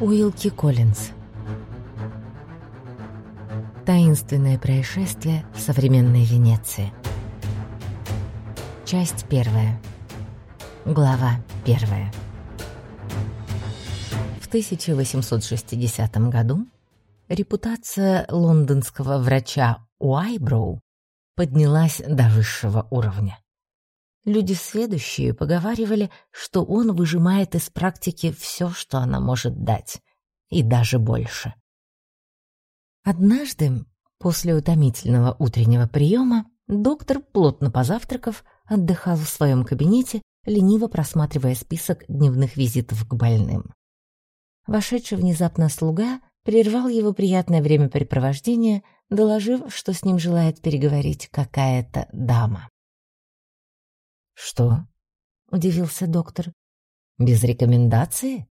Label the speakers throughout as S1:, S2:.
S1: Уилки Коллинз. Таинственное происшествие в современной Венеции. Часть первая. Глава первая. В 1860 году репутация лондонского врача Уайброу поднялась до высшего уровня. Люди следующие поговаривали, что он выжимает из практики все, что она может дать, и даже больше. Однажды, после утомительного утреннего приема, доктор, плотно позавтракав, отдыхал в своем кабинете, лениво просматривая список дневных визитов к больным. Вошедший внезапно слуга прервал его приятное времяпрепровождение, доложив, что с ним желает переговорить какая-то дама.
S2: «Что?» — удивился доктор. «Без рекомендации?»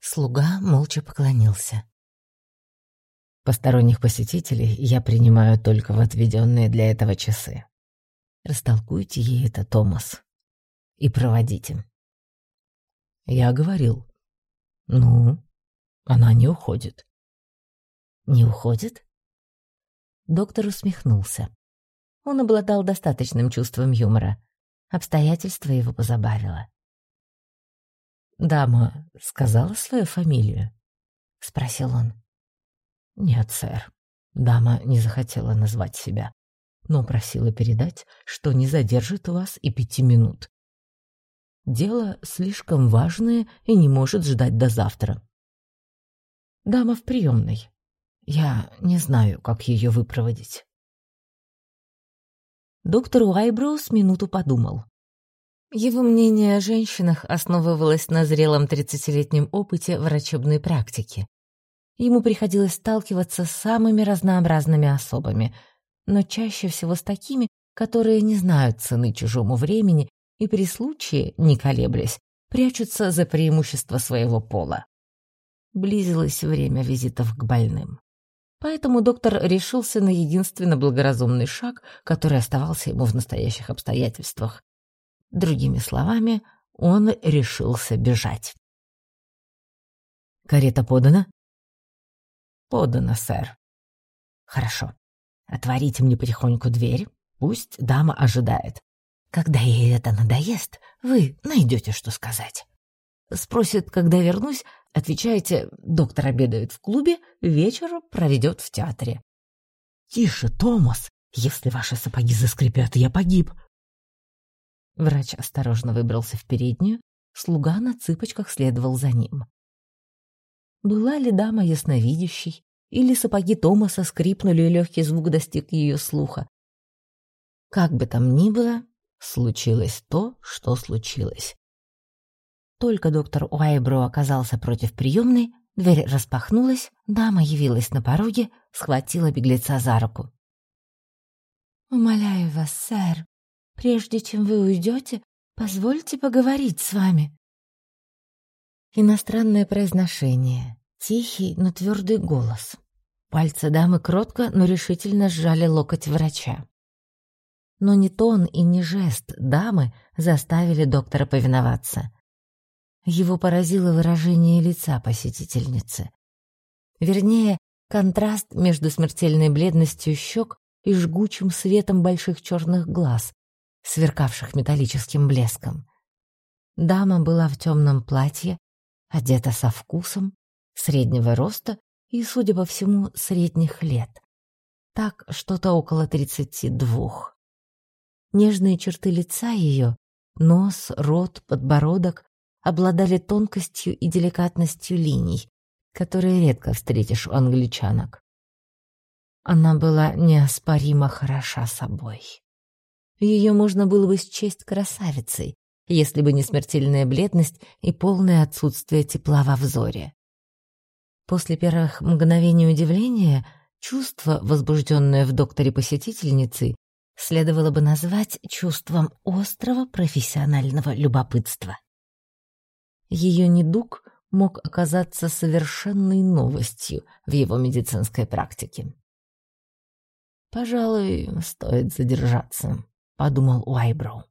S1: Слуга молча поклонился.
S2: «Посторонних посетителей я принимаю только в отведенные для этого часы. Растолкуйте ей это, Томас, и проводите». Я говорил. «Ну, она не уходит».
S1: «Не уходит?» Доктор усмехнулся. Он обладал достаточным чувством юмора. Обстоятельство его позабавило.
S2: «Дама сказала свою фамилию?»
S1: — спросил он.
S2: «Нет, сэр. Дама не захотела назвать себя, но просила передать, что не задержит вас и пяти минут. Дело слишком важное и не может ждать до завтра. Дама в приемной. Я не знаю, как ее выпроводить».
S1: Доктор Уайброуз минуту подумал. Его мнение о женщинах основывалось на зрелом тридцатилетнем опыте врачебной практики. Ему приходилось сталкиваться с самыми разнообразными особами, но чаще всего с такими, которые не знают цены чужому времени и при случае, не колеблясь, прячутся за преимущество своего пола. Близилось время визитов к больным. Поэтому доктор решился на единственно благоразумный шаг, который оставался ему в настоящих обстоятельствах. Другими словами, он решился бежать.
S2: «Карета подана?»
S1: «Подана, сэр».
S2: «Хорошо. Отворите мне потихоньку дверь, пусть дама ожидает.
S1: Когда ей это надоест, вы найдете, что сказать». Спросит, когда вернусь, отвечаете, доктор обедает в клубе, вечер проведет в театре.
S2: «Тише, Томас! Если ваши сапоги заскрипят, я погиб!»
S1: Врач осторожно выбрался в переднюю, слуга на цыпочках следовал за ним. Была ли дама ясновидящей, или сапоги Томаса скрипнули, и легкий звук достиг ее слуха? Как бы там ни было, случилось то, что случилось. Только доктор Уайбро оказался против приемной, дверь распахнулась, дама явилась на пороге, схватила беглеца за руку. «Умоляю вас, сэр, прежде чем вы уйдете, позвольте поговорить с вами». Иностранное произношение, тихий, но твердый голос. Пальцы дамы кротко, но решительно сжали локоть врача. Но ни тон и ни жест дамы заставили доктора повиноваться. Его поразило выражение лица посетительницы. Вернее, контраст между смертельной бледностью щек и жгучим светом больших черных глаз, сверкавших металлическим блеском. Дама была в темном платье, одета со вкусом, среднего роста и, судя по всему, средних лет. Так, что-то около тридцати двух. Нежные черты лица ее, нос, рот, подбородок обладали тонкостью и деликатностью линий, которые редко встретишь у англичанок. Она была неоспоримо хороша собой. Ее можно было бы счесть красавицей, если бы не смертельная бледность и полное отсутствие тепла во взоре. После первых мгновений удивления чувство, возбужденное в докторе посетительницы, следовало бы назвать чувством острого профессионального любопытства. Ее недуг мог оказаться совершенной новостью в его медицинской практике. «Пожалуй, стоит задержаться», — подумал Уайброу.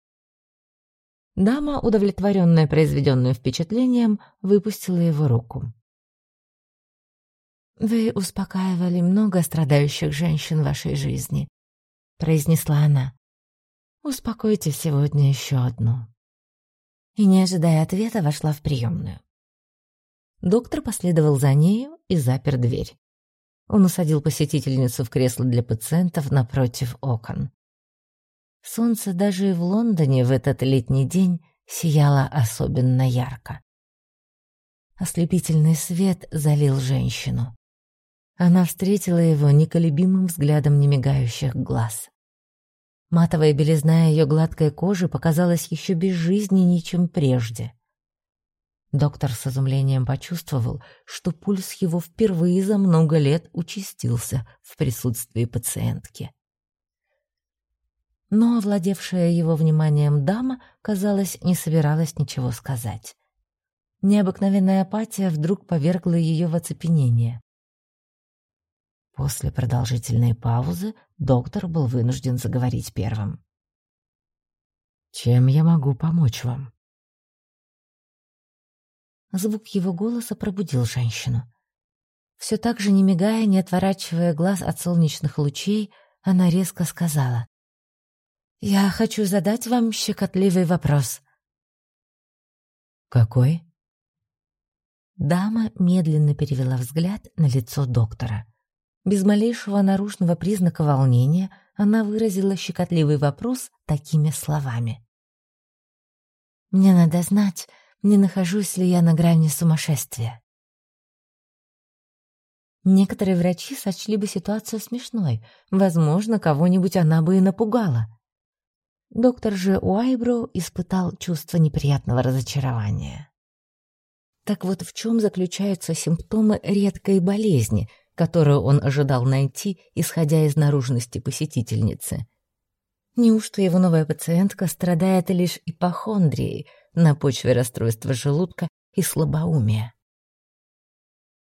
S1: Дама, удовлетворенная произведенным впечатлением, выпустила его руку. «Вы успокаивали много страдающих женщин в вашей жизни», — произнесла она. «Успокойте сегодня еще одну». И, не ожидая ответа, вошла в приемную. Доктор последовал за нею и запер дверь. Он усадил посетительницу в кресло для пациентов напротив окон. Солнце даже и в Лондоне в этот летний день сияло особенно ярко. Ослепительный свет залил женщину. Она встретила его неколебимым взглядом немигающих глаз. Матовая белизна ее гладкой кожи показалась еще безжизненнее, чем прежде. Доктор с изумлением почувствовал, что пульс его впервые за много лет участился в присутствии пациентки. Но овладевшая его вниманием дама, казалось, не собиралась ничего сказать. Необыкновенная апатия вдруг повергла ее в оцепенение. После продолжительной паузы доктор был вынужден заговорить первым. «Чем я могу помочь вам?» Звук его голоса пробудил женщину. Все так же, не мигая, не отворачивая глаз от солнечных лучей, она резко сказала. «Я хочу задать вам щекотливый вопрос». «Какой?» Дама медленно перевела взгляд на лицо доктора. Без малейшего наружного признака волнения она выразила щекотливый вопрос такими словами. «Мне надо знать, не нахожусь ли я на грани сумасшествия. Некоторые врачи сочли бы ситуацию смешной. Возможно, кого-нибудь она бы и напугала. Доктор же Уайброу испытал чувство неприятного разочарования. Так вот в чем заключаются симптомы редкой болезни, которую он ожидал найти, исходя из наружности посетительницы? Неужто его новая пациентка страдает лишь ипохондрией, на почве расстройства желудка и слабоумия.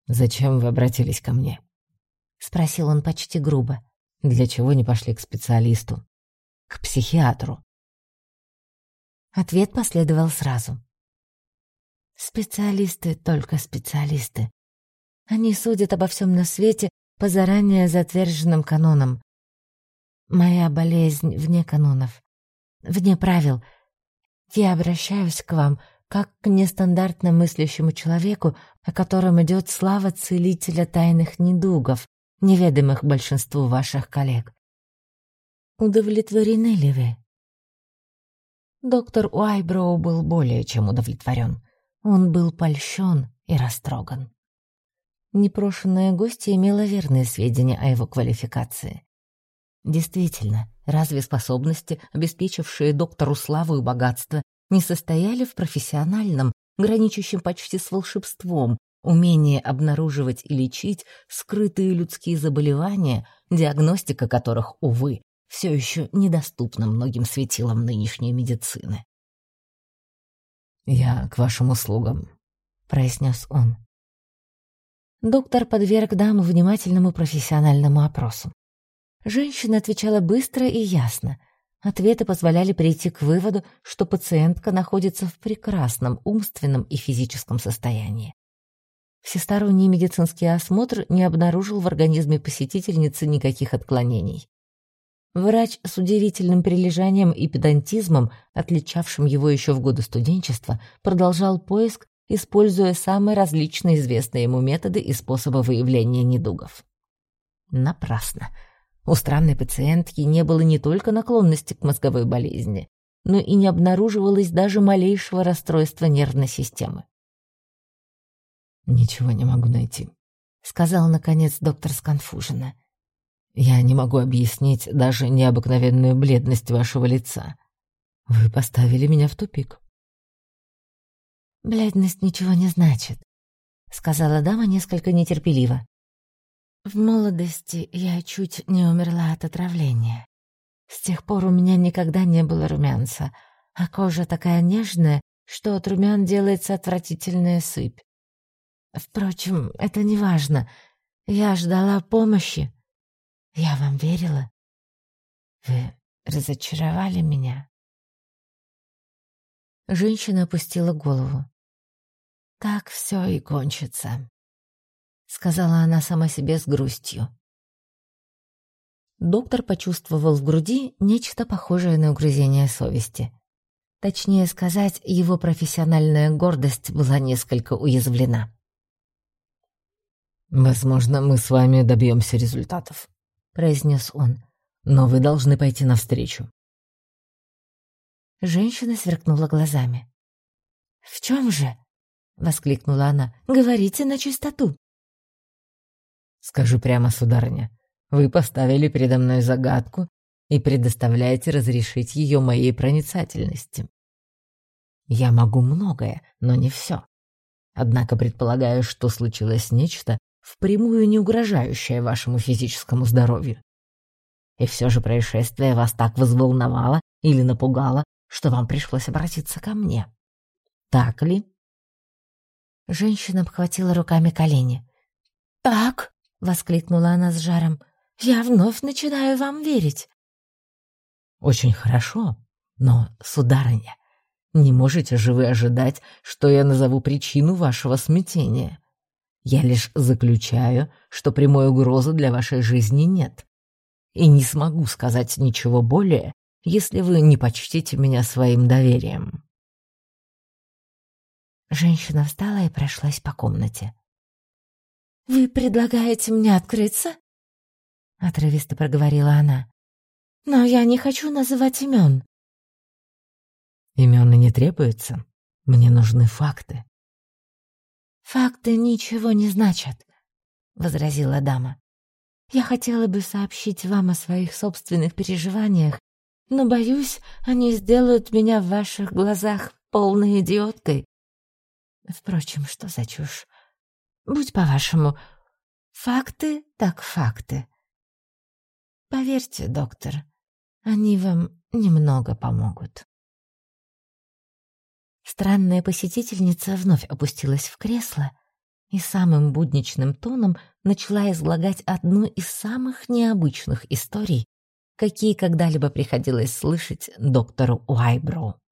S1: «Зачем вы обратились ко мне?» — спросил он почти грубо. «Для чего не пошли к специалисту? К психиатру?» Ответ последовал сразу. «Специалисты только специалисты. Они судят обо всем на свете по заранее затверженным канонам. Моя болезнь вне канонов, вне правил — я обращаюсь к вам как к нестандартно мыслящему человеку, о котором идет слава целителя тайных недугов, неведомых большинству ваших коллег. Удовлетворены ли вы? Доктор Уайброу был более чем удовлетворен. Он был польщен и растроган. Непрошенная гостья имела верные сведения о его квалификации. Действительно, разве способности, обеспечившие доктору славу и богатство, не состояли в профессиональном, граничащем почти с волшебством, умении обнаруживать и лечить скрытые людские заболевания, диагностика которых, увы, все еще недоступна многим светилам нынешней медицины. «Я к вашим услугам», — произнес он. Доктор подверг даму внимательному профессиональному опросу. Женщина отвечала быстро и ясно. Ответы позволяли прийти к выводу, что пациентка находится в прекрасном умственном и физическом состоянии. Всесторонний медицинский осмотр не обнаружил в организме посетительницы никаких отклонений. Врач с удивительным прилежанием и педантизмом, отличавшим его еще в годы студенчества, продолжал поиск, используя самые различные известные ему методы и способы выявления недугов. Напрасно. У странной пациентки не было не только наклонности к мозговой болезни, но и не обнаруживалось даже малейшего расстройства нервной системы. «Ничего не могу найти», — сказал, наконец, доктор сконфуженно. «Я не могу объяснить даже необыкновенную бледность вашего лица. Вы поставили меня в тупик». «Бледность ничего не значит», — сказала дама несколько нетерпеливо. В молодости я чуть не умерла от отравления. С тех пор у меня никогда не было румянца, а кожа такая нежная, что от румян делается отвратительная сыпь. Впрочем, это не важно. Я ждала помощи. Я вам верила. Вы разочаровали меня. Женщина опустила голову. Так все и кончится. — сказала она сама себе с грустью. Доктор почувствовал в груди нечто похожее на угрызение совести. Точнее сказать, его профессиональная гордость была несколько уязвлена.
S2: «Возможно, мы с вами добьемся результатов», — произнес он. «Но вы должны пойти навстречу».
S1: Женщина сверкнула глазами. «В чем же?» — воскликнула она. «Говорите на чистоту».
S2: «Скажу прямо, сударыня, вы поставили передо мной загадку и предоставляете разрешить ее моей проницательности. Я могу многое, но не все. Однако предполагаю, что случилось нечто, впрямую не угрожающее вашему физическому здоровью. И все же происшествие вас так взволновало или напугало, что вам пришлось обратиться ко мне. Так ли?
S1: Женщина обхватила руками колени. «Так!» — воскликнула она с жаром. «Я вновь начинаю вам верить».
S2: «Очень хорошо, но, сударыня, не можете же вы ожидать, что я назову причину вашего смятения? Я лишь заключаю, что прямой угрозы для вашей жизни нет. И не смогу сказать ничего более, если вы не почтите меня своим доверием».
S1: Женщина встала и прошлась по комнате. «Вы предлагаете мне открыться?» Отрывисто проговорила она. «Но я не хочу называть имен».
S2: «Имен и не требуется. Мне нужны факты».
S1: «Факты ничего не значат», — возразила дама. «Я хотела бы сообщить вам о своих собственных переживаниях, но, боюсь, они сделают меня в ваших глазах полной идиоткой, Впрочем, что за чушь? Будь по-вашему, факты так факты. Поверьте, доктор, они вам немного помогут. Странная посетительница вновь опустилась в кресло и самым будничным тоном начала излагать одну из самых необычных историй, какие когда-либо приходилось слышать доктору Уайброу.